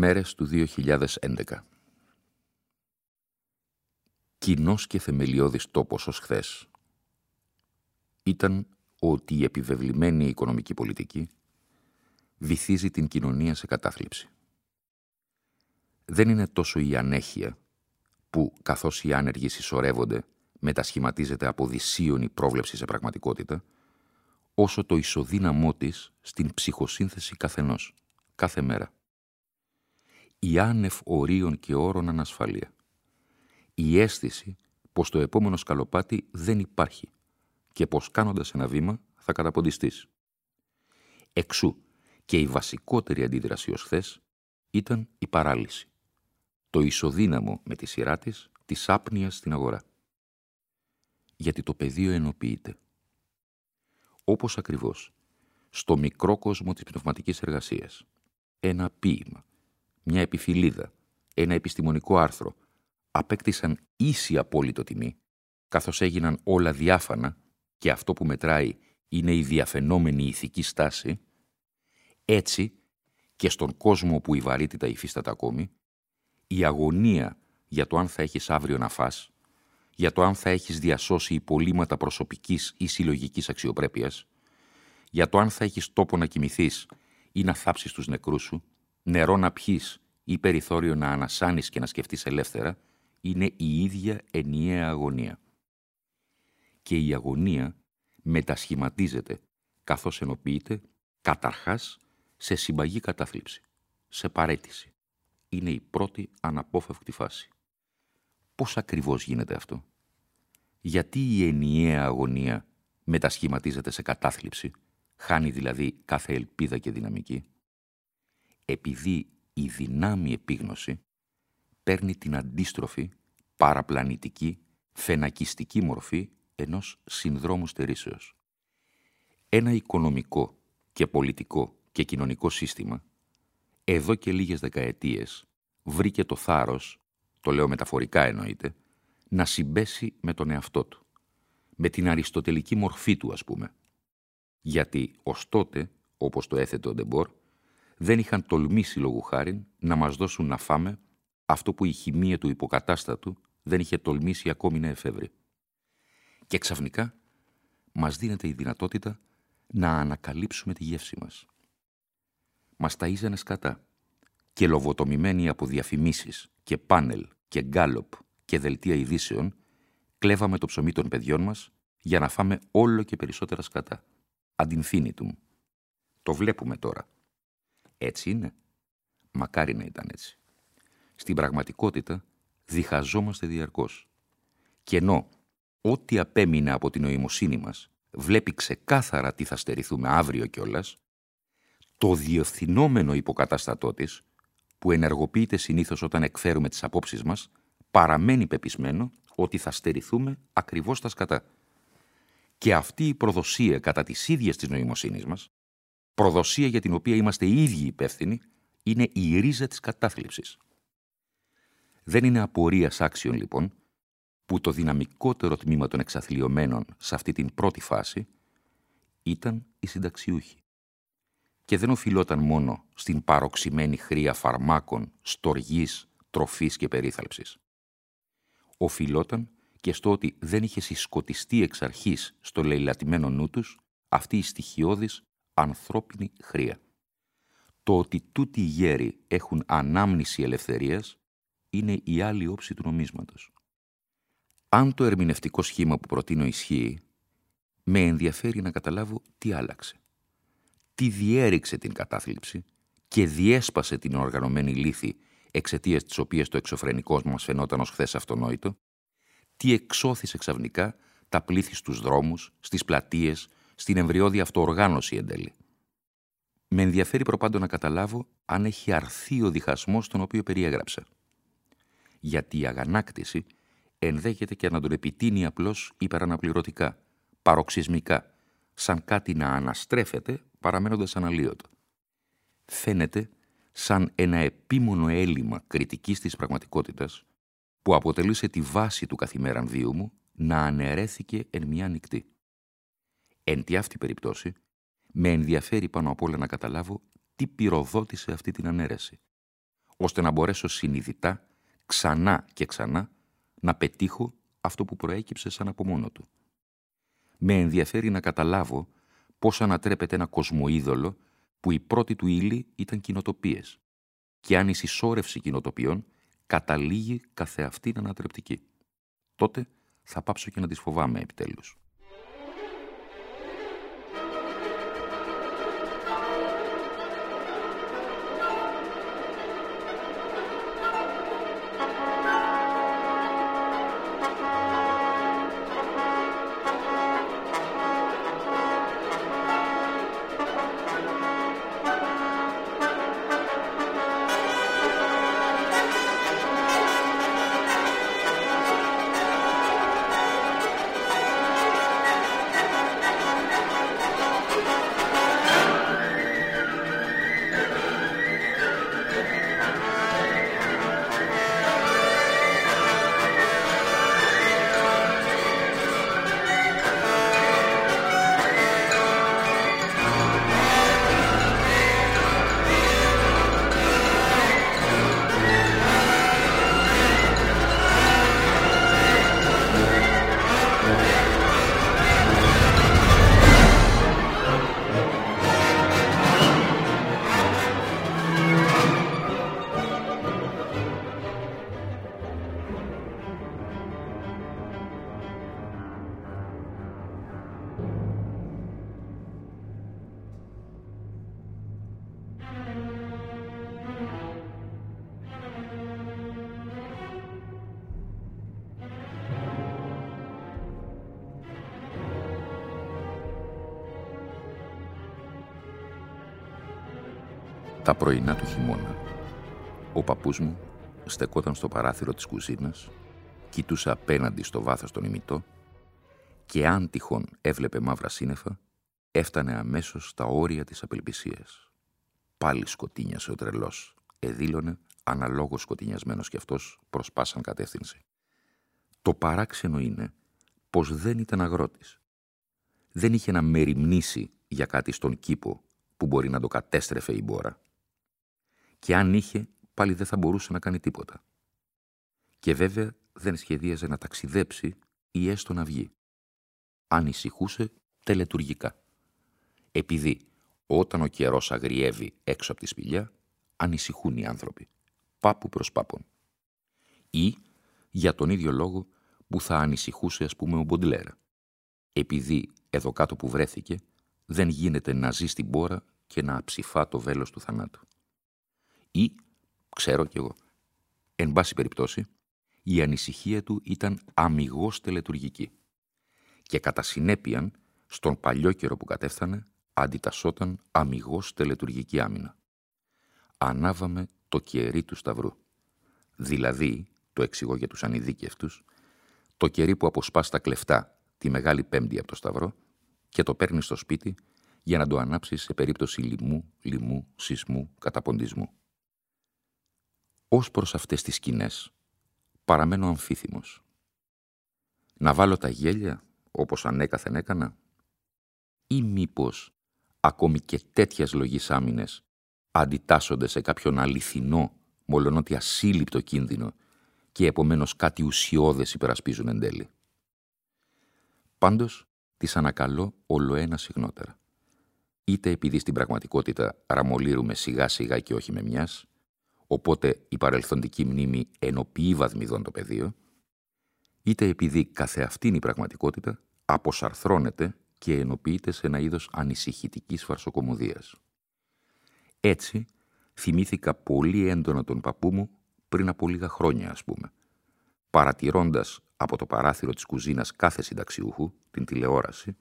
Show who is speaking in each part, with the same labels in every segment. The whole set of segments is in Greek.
Speaker 1: Μέρες του 2011 Κοινός και θεμελιώδης τόπος ως χθες ήταν ότι η επιβεβλημένη οικονομική πολιτική βυθίζει την κοινωνία σε κατάθλιψη. Δεν είναι τόσο η ανέχεια που καθώς οι άνεργοι συσσωρεύονται μετασχηματίζεται από δυσίωνη πρόβλεψη σε πραγματικότητα, όσο το ισοδύναμό της στην ψυχοσύνθεση καθενός, κάθε μέρα η άνευ ορίων και όρων ανασφάλεια. Η αίσθηση πως το επόμενο σκαλοπάτι δεν υπάρχει και πως κάνοντας ένα βήμα θα καταποντιστείς. Εξού και η βασικότερη αντίδραση ως χθες ήταν η παράλυση. Το ισοδύναμο με τη σειρά της της άπνοιας στην αγορά. Γιατί το πεδίο ενοποιείται. Όπως ακριβώς στο μικρό κόσμο της πνευματικής εργασίας, ένα ποίημα, μια επιφυλίδα, ένα επιστημονικό άρθρο, απέκτησαν ίση απόλυτο τιμή, καθώς έγιναν όλα διάφανα και αυτό που μετράει είναι η διαφαινόμενη ηθική στάση, έτσι και στον κόσμο που η βαρύτητα υφίσταται ακόμη, η αγωνία για το αν θα έχεις αύριο να φας, για το αν θα έχεις διασώσει υπολείμματα προσωπικής ή συλλογικής αξιοπρέπειας, για το αν θα έχεις τόπο να κοιμηθείς ή να θάψεις τους νεκρούς σου, νερό να πιείς ή περιθώριο να ανασάνεις και να σκεφτείς ελεύθερα, είναι η ίδια ενιαία αγωνία. Και η αγωνία μετασχηματίζεται καθώς ενοποιείται καταρχάς σε συμπαγή κατάθλιψη, σε παρέτηση. Είναι η πρώτη αναπόφευκτη φάση. Πώς ακριβώς γίνεται αυτό; Γιατί η ενιαία αγωνία μετασχηματίζεται σε κατάθλιψη, χάνει δηλαδή κάθε ελπίδα και δυναμική; Επειδή η δυνάμει επίγνωση παίρνει την αντίστροφη, παραπλανητική, φενακιστική μορφή ενός συνδρόμου στερήσεως. Ένα οικονομικό και πολιτικό και κοινωνικό σύστημα εδώ και λίγες δεκαετίες βρήκε το θάρρος, το λέω μεταφορικά εννοείται, να συμπέσει με τον εαυτό του, με την αριστοτελική μορφή του ας πούμε. Γιατί ως τότε, όπως το έθετε ο Ντεμπόρ, δεν είχαν τολμήσει λόγου χάρη να μας δώσουν να φάμε αυτό που η χημεία του υποκατάστατου δεν είχε τολμήσει ακόμη να εφεύρει. Και ξαφνικά μας δίνεται η δυνατότητα να ανακαλύψουμε τη γεύση μας. Μας ταΐζανε σκατά και λοβοτομημένοι από διαφημίσεις και πάνελ και γκάλοπ και δελτία ειδήσεων κλέβαμε το ψωμί των παιδιών μας για να φάμε όλο και περισσότερα σκατά. Αντινφίνιτουμ. Το βλέπουμε τώρα. Έτσι είναι. Μακάρι να ήταν έτσι. Στην πραγματικότητα διχαζόμαστε διαρκώς. Και ενώ ό,τι απέμεινε από την νοημοσύνη μας βλέπει ξεκάθαρα τι θα στερηθούμε αύριο κιόλας, το διευθυνόμενο υποκατάστατό της, που ενεργοποιείται συνήθως όταν εκφέρουμε τις απόψεις μας, παραμένει πεπισμένο ότι θα στερηθούμε ακριβώς τα σκατά. Και αυτή η προδοσία κατά τις ίδιες της νοημοσύνης μας προδοσία για την οποία είμαστε οι ίδιοι υπεύθυνοι, είναι η ρίζα της κατάθλιψης. Δεν είναι απορίας άξιων, λοιπόν, που το δυναμικότερο τμήμα των εξαθλειωμένων σε αυτή την πρώτη φάση ήταν οι συνταξιούχοι. Και δεν οφειλόταν μόνο στην παροξημένη χρία φαρμάκων, στοργής, τροφής και περίθαλψης. Οφειλόταν και στο ότι δεν είχε συσκοτιστεί εξ αρχής στο λαιλατημένο νου τους αυτή η στοιχειώδης ανθρώπινη χρία. το ότι τούτοι οι γέροι έχουν ανάμνηση ελευθερίας είναι η άλλη όψη του νομίσματος. Αν το ερμηνευτικό σχήμα που προτείνω ισχύει, με ενδιαφέρει να καταλάβω τι άλλαξε. Τι διέριξε την κατάθλιψη και διέσπασε την οργανωμένη λύθη εξαιτίας της οποίας το εξωφρενικός μας φαινόταν ως χθες αυτονόητο, τι εξώθησε ξαφνικά τα πλήθη στους δρόμους, στις πλατείες, στην εμβριώδη αυτοοργάνωση εν τέλει. Με ενδιαφέρει προπάντων να καταλάβω αν έχει αρθεί ο διχασμός τον οποίο περιέγραψα. Γιατί η αγανάκτηση ενδέχεται και να τον επιτείνει απλώς υπεραναπληρωτικά, παροξυσμικά, σαν κάτι να αναστρέφεται παραμένοντας αναλύωτο. Φαίνεται σαν ένα επίμονο έλλειμμα κριτικής της πραγματικότητας που αποτελούσε τη βάση του καθημέραν βίου μου να αναιρέθηκε εν μια νυχτή. Εν τη αυτή περιπτώση, με ενδιαφέρει πάνω απ' όλα να καταλάβω τι πυροδότησε αυτή την ανέρεση, ώστε να μπορέσω συνειδητά, ξανά και ξανά, να πετύχω αυτό που προέκυψε σαν από μόνο του. Με ενδιαφέρει να καταλάβω πώς ανατρέπεται ένα κοσμοίδωλο που η πρώτη του ύλη ήταν κοινοτοπίες και αν η συσσόρευση κοινοτοπιών καταλήγει καθεαυτήν ανατρεπτική. Τότε θα πάψω και να τις φοβάμαι επιτέλους. Τα πρωινά του χειμώνα. Ο παππούς μου στεκόταν στο παράθυρο της κουζίνας, κοιτούσε απέναντι στο βάθος τον ημιτό και αν τυχόν έβλεπε μαύρα σύννεφα, έφτανε αμέσως στα όρια της απελπισίας. Πάλι σκοτίνιασε ο τρελός, εδήλωνε, αναλόγως σκοτεινιασμένος κι αυτός, προς πάσαν κατεύθυνση. Το παράξενο είναι πως δεν ήταν αγρότης. Δεν είχε να μεριμνήσει για κάτι στον κήπο που μπορεί να το κατέστρεφε η μπόρα και αν είχε, πάλι δεν θα μπορούσε να κάνει τίποτα. Και βέβαια δεν σχεδίαζε να ταξιδέψει ή έστω να βγει. Ανησυχούσε τελετουργικά. Επειδή όταν ο καιρός αγριεύει έξω από τη σπηλιά, ανησυχούν οι άνθρωποι, πάπου προς πάπων. Ή για τον ίδιο λόγο που θα ανησυχούσε ας πούμε ο Μποντλέρ. Επειδή εδώ κάτω που βρέθηκε δεν γίνεται να ζει στην πόρα και να αψηφά το βέλος του θανάτου. Ή, ξέρω κι εγώ, εν πάση περιπτώσει, η ανησυχία του ήταν αμυγός τελετουργική και κατά συνέπειαν, στον παλιό καιρό που κατέφθανε, αντιτασσόταν αμυγός τελετουργική άμυνα. Ανάβαμε το κερί του σταυρού. Δηλαδή, το εξηγώ για τους ανειδίκευτους, το κερί που αποσπάς στα κλεφτά τη Μεγάλη Πέμπτη από το σταυρό και το παίρνεις στο σπίτι για να το ανάψεις σε περίπτωση λοιμού, λοιμού, σεισμού, καταποντισμού. Ως προς αυτές τις σκηνές, παραμένω αμφίθυμος. Να βάλω τα γέλια, όπως ανέκαθεν έκανα, ή μήπως ακόμη και τέτοιας λογής άμυνες αντιτάσσονται σε κάποιον αληθινό, μολονότι ασύλληπτο κίνδυνο και επομένως κάτι ουσιώδες υπερασπίζουν εν τέλει. Πάντως, τις ανακαλώ όλο ένα συχνότερα. είτε επειδή στην πραγματικότητα ραμολύρουμε σιγά σιγά και όχι με μιας, οπότε η παρελθοντική μνήμη ενοποιεί βαθμιδών το πεδίο, είτε επειδή καθεαυτήν η πραγματικότητα αποσαρθρώνεται και ενοποιείται σε ένα είδος ανησυχητικής φαρσοκομωδίας. Έτσι, θυμήθηκα πολύ έντονα τον παππού μου πριν από λίγα χρόνια, ας πούμε, παρατηρώντας από το παράθυρο της κουζίνας κάθε συνταξιούχου, την τηλεόραση,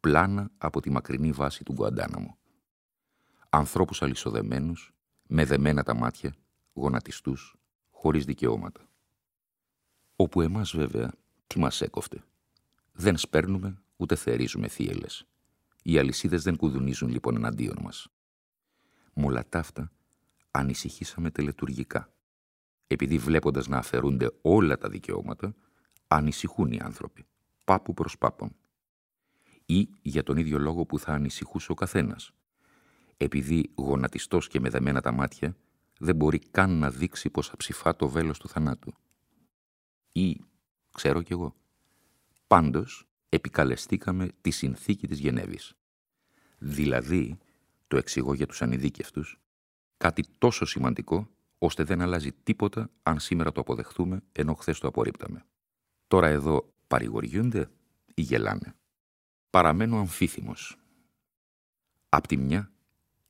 Speaker 1: πλάνα από τη μακρινή βάση του Γκουαντάναμου. Ανθρώπους αλυσοδεμένους, με δεμένα τα μάτια, γονατιστούς, χωρίς δικαιώματα. Όπου εμάς βέβαια, τι μας έκοφτε. Δεν σπέρνουμε, ούτε θερίζουμε θύελες. Οι αλυσίδες δεν κουδουνίζουν λοιπόν εναντίον μας. Με όλα ταύτα, ανησυχήσαμε τελετουργικά. Επειδή βλέποντας να αφαιρούνται όλα τα δικαιώματα, ανησυχούν οι άνθρωποι, πάπου προς πάπων. Ή για τον ίδιο λόγο που θα ανησυχούσε ο καθένας. Επειδή γονατιστός και με δεμένα τα μάτια, δεν μπορεί καν να δείξει πως αψηφά το βέλος του θανάτου. Ή, ξέρω κι εγώ. Πάντως, επικαλεστήκαμε τη συνθήκη της Γενέβης. Δηλαδή, το εξηγώ για τους ανειδίκευτους, κάτι τόσο σημαντικό, ώστε δεν αλλάζει τίποτα αν σήμερα το αποδεχθούμε, ενώ χθες το απορρίπταμε. Τώρα εδώ παρηγοριούνται ή γελάνε. Παραμένω αμφίθυμος. Απ' τη μια,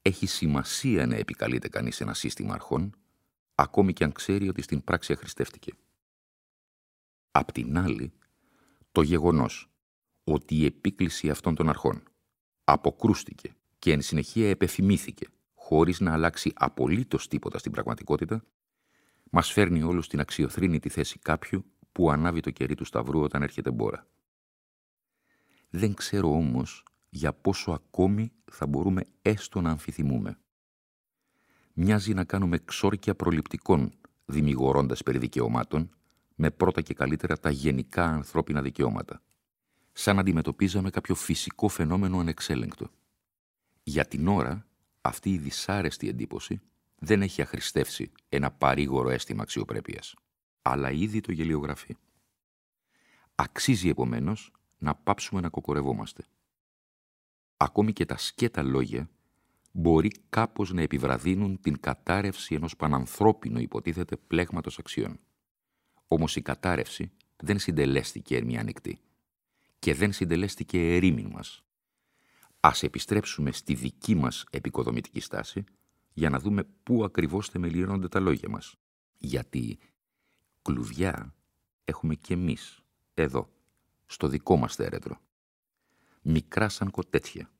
Speaker 1: έχει σημασία να επικαλείται κανείς ένα σύστημα αρχών, ακόμη και αν ξέρει ότι στην πράξη αχρηστεύτηκε. Απ' την άλλη, το γεγονός ότι η επίκληση αυτών των αρχών αποκρούστηκε και εν συνεχεία επεφημήθηκε χωρίς να αλλάξει απολύτως τίποτα στην πραγματικότητα, μας φέρνει όλους στην αξιοθρύνητη θέση κάποιου που ανάβει το κερί του σταυρού όταν έρχεται μπόρα. Δεν ξέρω όμως για πόσο ακόμη θα μπορούμε έστω να αμφιθυμούμε. Μοιάζει να κάνουμε ξόρκια προληπτικών, δημιουργώντας περί δικαιωμάτων, με πρώτα και καλύτερα τα γενικά ανθρώπινα δικαιώματα. Σαν να αντιμετωπίζαμε κάποιο φυσικό φαινόμενο ανεξέλεγκτο. Για την ώρα, αυτή η δυσάρεστη εντύπωση δεν έχει αχρηστεύσει ένα παρήγορο αίσθημα αξιοπρέπειας, αλλά ήδη το γελιογραφεί. Αξίζει επομένως να πάψουμε να κοκορευόμαστε. Ακόμη και τα σκέτα λόγια μπορεί κάπως να επιβραδύνουν την κατάρρευση ενός πανανθρώπινου υποτίθεται πλέγματος αξιών. Όμως η κατάρρευση δεν συντελέστηκε ερμηνεία ανοιχτή και δεν συντελέστηκε ερήμην μας. Ας επιστρέψουμε στη δική μας επικοδομητική στάση για να δούμε πού ακριβώς θεμελιώνονται τα λόγια μας. Γιατί κλουβιά έχουμε κι εμείς, εδώ, στο δικό μας θέρετρο. Μικρά σαν κοτέτσια.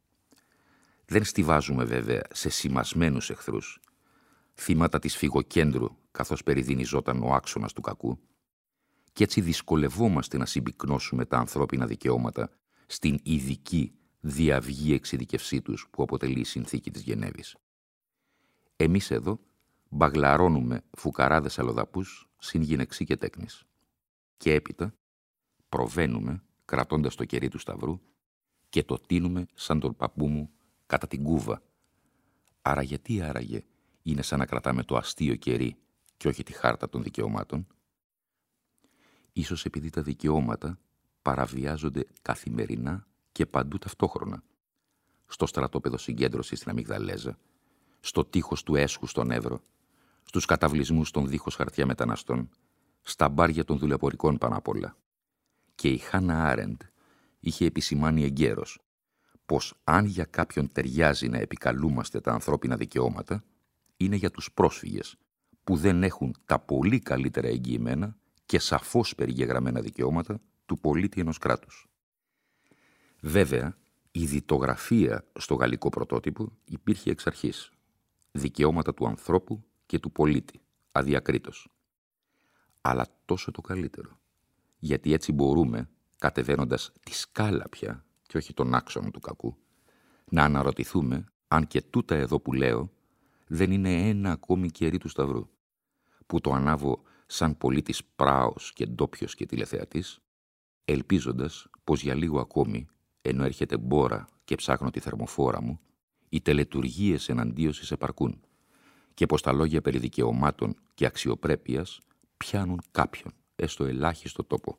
Speaker 1: Δεν στηβάζουμε βέβαια σε σημασμένους εχθρούς, θύματα της φυγοκέντρου καθώς περιδινιζόταν ο άξονας του κακού, και έτσι δυσκολευόμαστε να συμπυκνώσουμε τα ανθρώπινα δικαιώματα στην ειδική διαυγή εξειδικευσή τους που αποτελεί η συνθήκη της Γενέβης. Εμείς εδώ μπαγλαρώνουμε φουκαράδες αλλοδαπούς συν γυναιξή και τέκνης. Και έπειτα προβαίνουμε, κρατώντας το κερί του σταυρού, και το τίνουμε σαν τον παππού μου κατά την κούβα. Άρα γιατί άραγε είναι σαν να κρατάμε το αστείο κερί και όχι τη χάρτα των δικαιωμάτων; Ίσως επειδή τα δικαιώματα παραβιάζονται καθημερινά και παντού ταυτόχρονα. Στο στρατόπεδο συγκέντρωσης στην Αμυγδαλέζα, στο τείχος του έσχου στον Εύρο, στους καταβλισμούς των δίχως χαρτιά μεταναστών, στα μπάρια των δουλεπορικών πάνω απ' όλα. Και η Χάνα Άρεντ είχε επισημάνει εγκαίρως πως αν για κάποιον ταιριάζει να επικαλούμαστε τα ανθρώπινα δικαιώματα, είναι για τους πρόσφυγες, που δεν έχουν τα πολύ καλύτερα εγγυημένα και σαφώς περιγεγραμμένα δικαιώματα του πολίτη ενός κράτους. Βέβαια, η διτογραφία στο γαλλικό πρωτότυπο υπήρχε εξ αρχής. Δικαιώματα του ανθρώπου και του πολίτη, αδιακρίτως. Αλλά τόσο το καλύτερο. Γιατί έτσι μπορούμε, κατεβαίνοντας τη σκάλα πια, και όχι τον άξονα του κακού, να αναρωτηθούμε αν και τούτα εδώ που λέω δεν είναι ένα ακόμη κερί του σταυρού, που το ανάβω σαν πολίτης πράος και ντόπιος και τηλεθεατής, ελπίζοντας πως για λίγο ακόμη ενώ έρχεται μπόρα και ψάχνω τη θερμοφόρα μου, οι τελετουργίες εναντίωσης επαρκούν και πως τα λόγια περί δικαιωμάτων και αξιοπρέπειας πιάνουν κάποιον, έστω ελάχιστο τόπο.